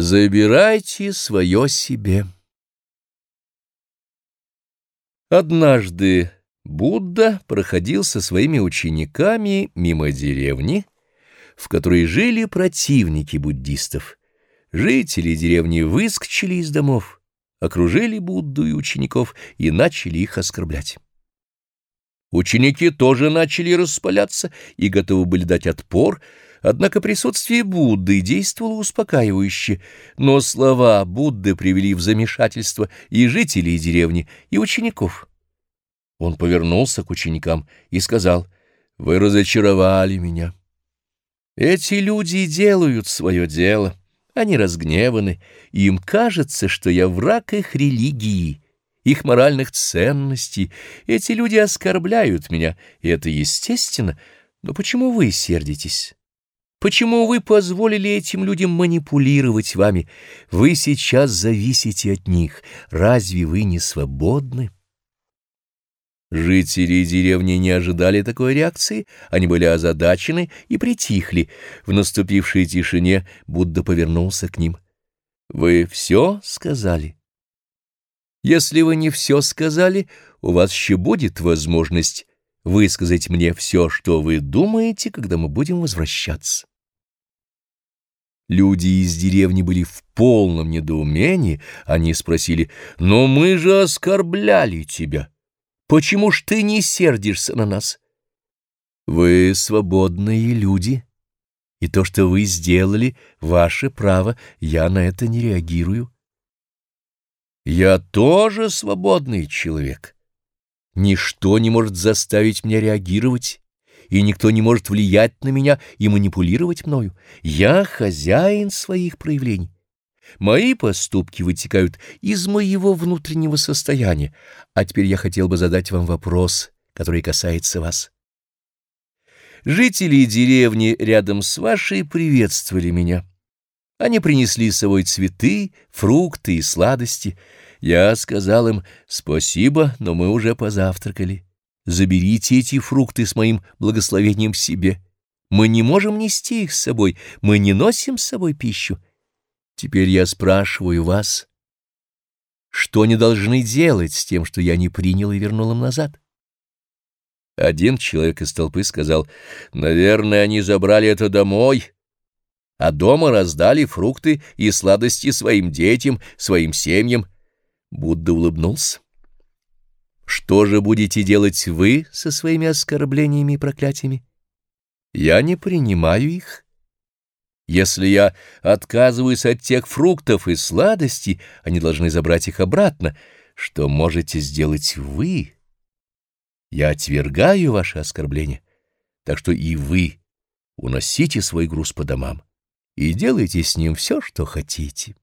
Забирайте свое себе. Однажды Будда проходил со своими учениками мимо деревни, в которой жили противники буддистов. Жители деревни выскочили из домов, окружили Будду и учеников и начали их оскорблять. Ученики тоже начали распаляться и готовы были дать отпор, однако присутствие Будды действовало успокаивающе, но слова Будды привели в замешательство и жителей деревни, и учеников. Он повернулся к ученикам и сказал, «Вы разочаровали меня. Эти люди делают свое дело, они разгневаны, им кажется, что я враг их религии» их моральных ценностей. Эти люди оскорбляют меня, и это естественно. Но почему вы сердитесь? Почему вы позволили этим людям манипулировать вами? Вы сейчас зависите от них. Разве вы не свободны? Жители деревни не ожидали такой реакции, они были озадачены и притихли. В наступившей тишине Будда повернулся к ним. «Вы все сказали?» Если вы не все сказали, у вас еще будет возможность высказать мне все, что вы думаете, когда мы будем возвращаться. Люди из деревни были в полном недоумении. Они спросили, «Но мы же оскорбляли тебя. Почему ж ты не сердишься на нас?» «Вы свободные люди, и то, что вы сделали, ваше право, я на это не реагирую». Я тоже свободный человек. Ничто не может заставить меня реагировать, и никто не может влиять на меня и манипулировать мною. Я хозяин своих проявлений. Мои поступки вытекают из моего внутреннего состояния, а теперь я хотел бы задать вам вопрос, который касается вас. Жители деревни рядом с вашей приветствовали меня. Они принесли с собой цветы, фрукты и сладости. Я сказал им «Спасибо, но мы уже позавтракали. Заберите эти фрукты с моим благословением себе. Мы не можем нести их с собой, мы не носим с собой пищу. Теперь я спрашиваю вас, что они должны делать с тем, что я не принял и вернул им назад?» Один человек из толпы сказал «Наверное, они забрали это домой» а дома раздали фрукты и сладости своим детям, своим семьям. Будда улыбнулся. Что же будете делать вы со своими оскорблениями и проклятиями? Я не принимаю их. Если я отказываюсь от тех фруктов и сладостей, они должны забрать их обратно. Что можете сделать вы? Я отвергаю ваши оскорбления, так что и вы уносите свой груз по домам и делайте с ним все, что хотите.